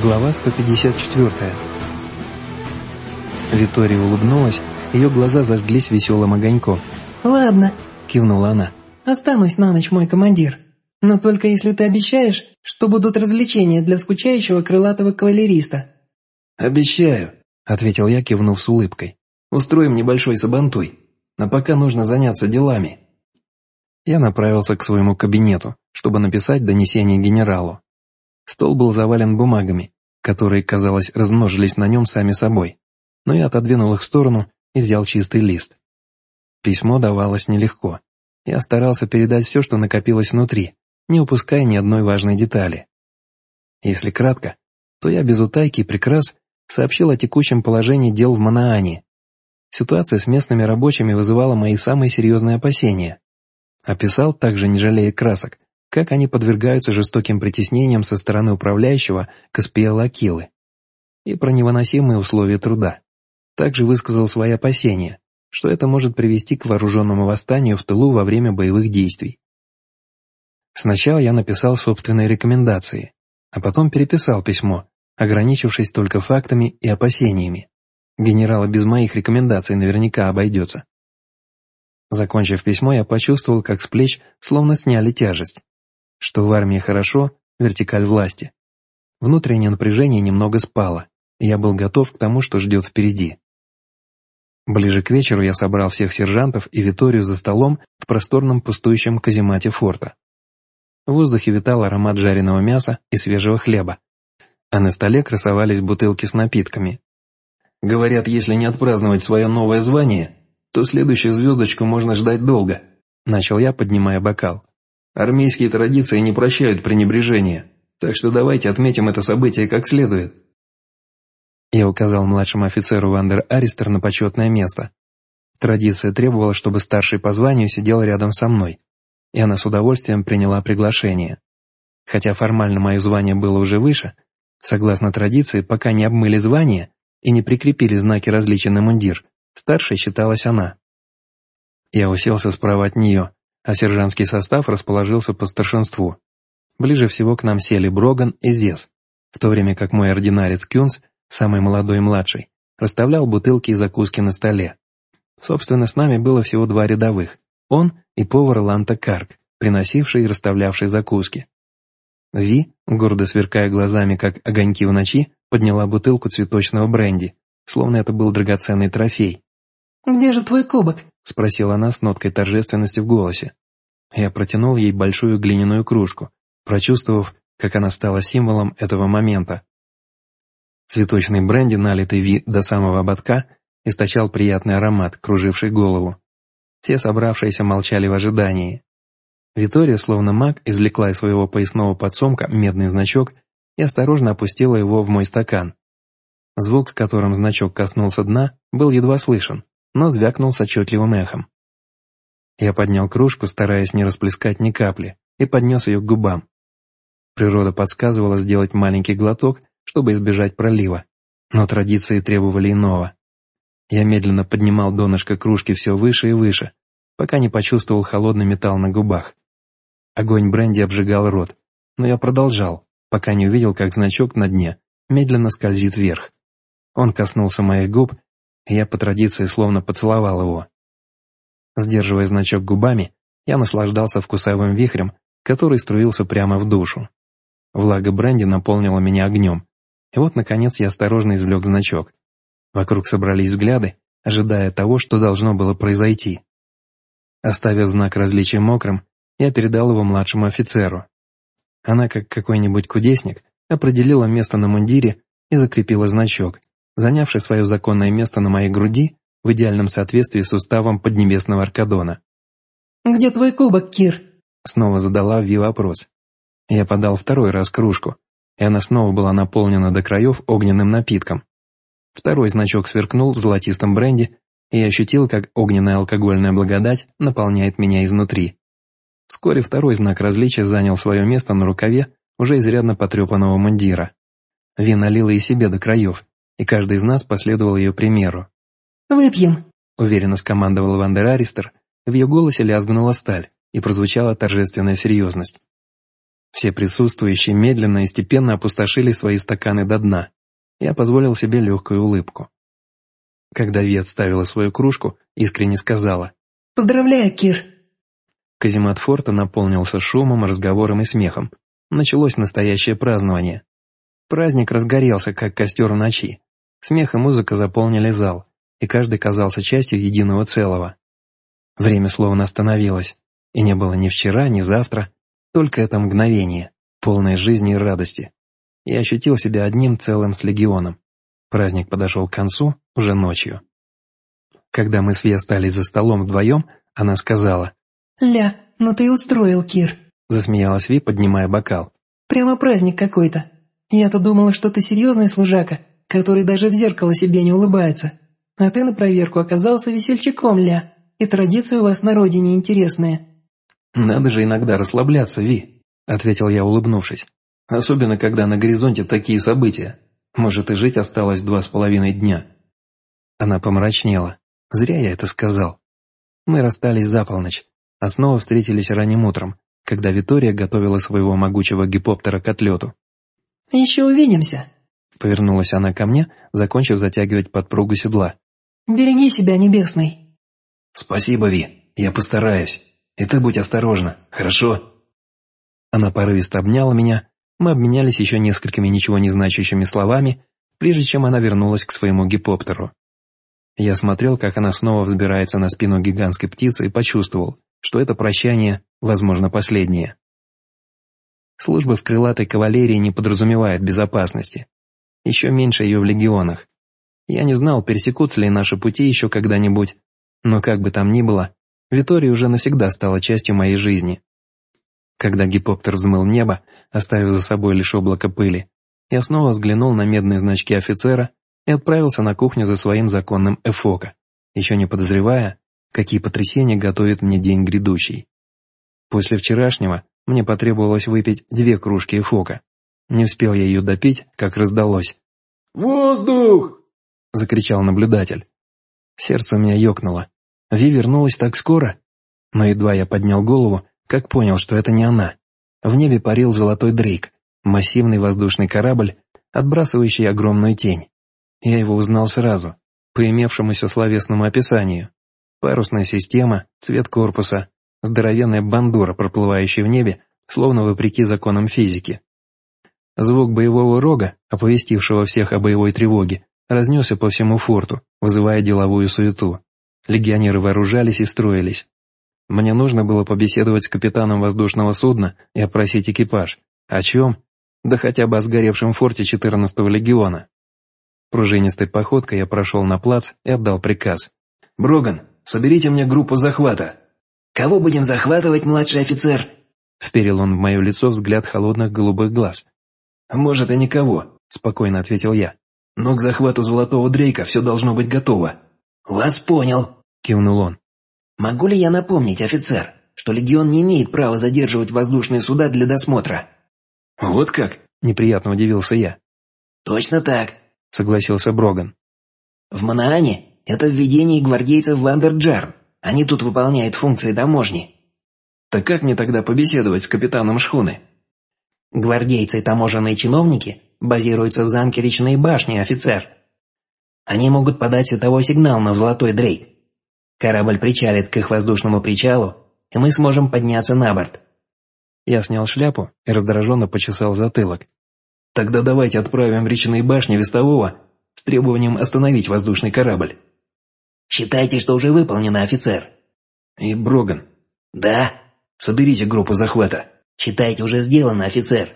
Глава 154. Витория улыбнулась, ее глаза зажглись веселым огоньком. «Ладно», — кивнула она. «Останусь на ночь, мой командир. Но только если ты обещаешь, что будут развлечения для скучающего крылатого кавалериста». «Обещаю», — ответил я, кивнув с улыбкой. «Устроим небольшой сабантуй. Но пока нужно заняться делами». Я направился к своему кабинету, чтобы написать донесение генералу. Стол был завален бумагами, которые, казалось, размножились на нем сами собой, но я отодвинул их в сторону и взял чистый лист. Письмо давалось нелегко. Я старался передать все, что накопилось внутри, не упуская ни одной важной детали. Если кратко, то я без утайки и прикрас сообщил о текущем положении дел в Манаане. Ситуация с местными рабочими вызывала мои самые серьезные опасения. Описал, также не жалея красок, как они подвергаются жестоким притеснениям со стороны управляющего Каспия Лакилы и про невыносимые условия труда. Также высказал свои опасения, что это может привести к вооруженному восстанию в тылу во время боевых действий. Сначала я написал собственные рекомендации, а потом переписал письмо, ограничившись только фактами и опасениями. Генерала без моих рекомендаций наверняка обойдется. Закончив письмо, я почувствовал, как с плеч словно сняли тяжесть что в армии хорошо, вертикаль власти. Внутреннее напряжение немного спало, и я был готов к тому, что ждет впереди. Ближе к вечеру я собрал всех сержантов и Виторию за столом в просторном пустующем каземате форта. В воздухе витал аромат жареного мяса и свежего хлеба, а на столе красовались бутылки с напитками. Говорят, если не отпраздновать свое новое звание, то следующую звездочку можно ждать долго, начал я, поднимая бокал. Армейские традиции не прощают пренебрежения, так что давайте отметим это событие как следует. Я указал младшему офицеру Вандер Аристер на почетное место. Традиция требовала, чтобы старший по званию сидел рядом со мной, и она с удовольствием приняла приглашение. Хотя формально мое звание было уже выше, согласно традиции, пока не обмыли звание и не прикрепили знаки различия на мундир, старшей считалась она. Я уселся справа от нее, а сержантский состав расположился по старшинству. Ближе всего к нам сели Броган и Зес, в то время как мой ординарец Кюнс, самый молодой и младший, расставлял бутылки и закуски на столе. Собственно, с нами было всего два рядовых, он и повар Ланта Карк, приносивший и расставлявший закуски. Ви, гордо сверкая глазами, как огоньки в ночи, подняла бутылку цветочного бренди, словно это был драгоценный трофей. «Где же твой кубок?» — спросила она с ноткой торжественности в голосе. Я протянул ей большую глиняную кружку, прочувствовав, как она стала символом этого момента. Цветочный бренди, налитый Ви до самого ободка, источал приятный аромат, круживший голову. Все собравшиеся молчали в ожидании. Витория, словно маг, извлекла из своего поясного подсумка медный значок и осторожно опустила его в мой стакан. Звук, с которым значок коснулся дна, был едва слышен но звякнул с отчетливым эхом. Я поднял кружку, стараясь не расплескать ни капли, и поднес ее к губам. Природа подсказывала сделать маленький глоток, чтобы избежать пролива, но традиции требовали иного. Я медленно поднимал донышко кружки все выше и выше, пока не почувствовал холодный металл на губах. Огонь бренди обжигал рот, но я продолжал, пока не увидел, как значок на дне медленно скользит вверх. Он коснулся моих губ я по традиции словно поцеловал его. Сдерживая значок губами, я наслаждался вкусовым вихрем, который струился прямо в душу. Влага бренди наполнила меня огнем, и вот, наконец, я осторожно извлек значок. Вокруг собрались взгляды, ожидая того, что должно было произойти. Оставив знак различия мокрым, я передал его младшему офицеру. Она, как какой-нибудь кудесник, определила место на мундире и закрепила значок — занявший свое законное место на моей груди в идеальном соответствии с уставом Поднебесного Аркадона. «Где твой кубок, Кир?» Снова задала Ви вопрос. Я подал второй раз кружку, и она снова была наполнена до краев огненным напитком. Второй значок сверкнул в золотистом бренде, и я ощутил, как огненная алкогольная благодать наполняет меня изнутри. Вскоре второй знак различия занял свое место на рукаве уже изрядно потрепанного мундира. Ви налила и себе до краев, и каждый из нас последовал ее примеру. «Выпьем», — уверенно скомандовал Вандер Аристер, в ее голосе лязгнула сталь и прозвучала торжественная серьезность. Все присутствующие медленно и степенно опустошили свои стаканы до дна. Я позволил себе легкую улыбку. Когда Ви отставила свою кружку, искренне сказала «Поздравляю, Кир!» Каземат форта наполнился шумом, разговором и смехом. Началось настоящее празднование. Праздник разгорелся, как костер в ночи. Смех и музыка заполнили зал, и каждый казался частью единого целого. Время словно остановилось, и не было ни вчера, ни завтра, только это мгновение, полное жизни и радости. Я ощутил себя одним целым с легионом. Праздник подошел к концу уже ночью. Когда мы с Ви остались за столом вдвоем, она сказала «Ля, ну ты устроил, Кир», — засмеялась Ви, поднимая бокал. «Прямо праздник какой-то. Я-то думала, что ты серьезный служака, который даже в зеркало себе не улыбается. А ты на проверку оказался весельчаком, Ля, и традиции у вас на родине интересные». «Надо же иногда расслабляться, Ви», — ответил я, улыбнувшись. «Особенно, когда на горизонте такие события. Может, и жить осталось два с половиной дня». Она помрачнела. Зря я это сказал. Мы расстались за полночь, а снова встретились ранним утром, когда Витория готовила своего могучего гипоптера к отлету. «Еще увидимся», — повернулась она ко мне, закончив затягивать подпругу седла. «Береги себя, Небесный». «Спасибо, Ви, я постараюсь. И ты будь осторожна, хорошо?» Она порывисто обняла меня, мы обменялись еще несколькими ничего не значащими словами, прежде чем она вернулась к своему гипоптеру. Я смотрел, как она снова взбирается на спину гигантской птицы и почувствовал, что это прощание, возможно, последнее. Служба в крылатой кавалерии не подразумевает безопасности. Еще меньше ее в легионах. Я не знал, пересекутся ли наши пути еще когда-нибудь, но как бы там ни было, Витория уже навсегда стала частью моей жизни. Когда гипоптер взмыл небо, оставив за собой лишь облако пыли, я снова взглянул на медные значки офицера и отправился на кухню за своим законным эфока, еще не подозревая, какие потрясения готовит мне день грядущий. После вчерашнего мне потребовалось выпить две кружки эфока. Не успел я ее допить, как раздалось. «Воздух!» — закричал наблюдатель. Сердце у меня ёкнуло. Ви вернулась так скоро? Но едва я поднял голову, как понял, что это не она. В небе парил золотой дрейк, массивный воздушный корабль, отбрасывающий огромную тень. Я его узнал сразу, по имевшемуся словесному описанию. Парусная система, цвет корпуса, здоровенная бандура, проплывающая в небе, словно вопреки законам физики. Звук боевого рога, оповестившего всех о боевой тревоге, разнесся по всему форту, вызывая деловую суету. Легионеры вооружались и строились. Мне нужно было побеседовать с капитаном воздушного судна и опросить экипаж. О чем? Да хотя бы о сгоревшем форте 14-го легиона. Пружинистой походкой я прошел на плац и отдал приказ. «Броган, соберите мне группу захвата». «Кого будем захватывать, младший офицер?» Вперил он в мое лицо взгляд холодных голубых глаз. «Может, и никого», — спокойно ответил я. «Но к захвату Золотого Дрейка все должно быть готово». «Вас понял», — кивнул он. «Могу ли я напомнить, офицер, что Легион не имеет права задерживать воздушные суда для досмотра?» «Вот как?» — неприятно удивился я. «Точно так согласился Броган. «В Манаане это введение гвардейцев в Андерджарн. Они тут выполняют функции таможни». «Так как мне тогда побеседовать с капитаном шхуны?» «Гвардейцы и таможенные чиновники базируются в замке Речной башни, офицер. Они могут подать световой сигнал на Золотой Дрейк. Корабль причалит к их воздушному причалу, и мы сможем подняться на борт». Я снял шляпу и раздраженно почесал затылок. Тогда давайте отправим в речные башни Вестового с требованием остановить воздушный корабль. Считайте, что уже выполнено, офицер. И Броган. Да. Соберите группу захвата. Считайте, уже сделано, офицер.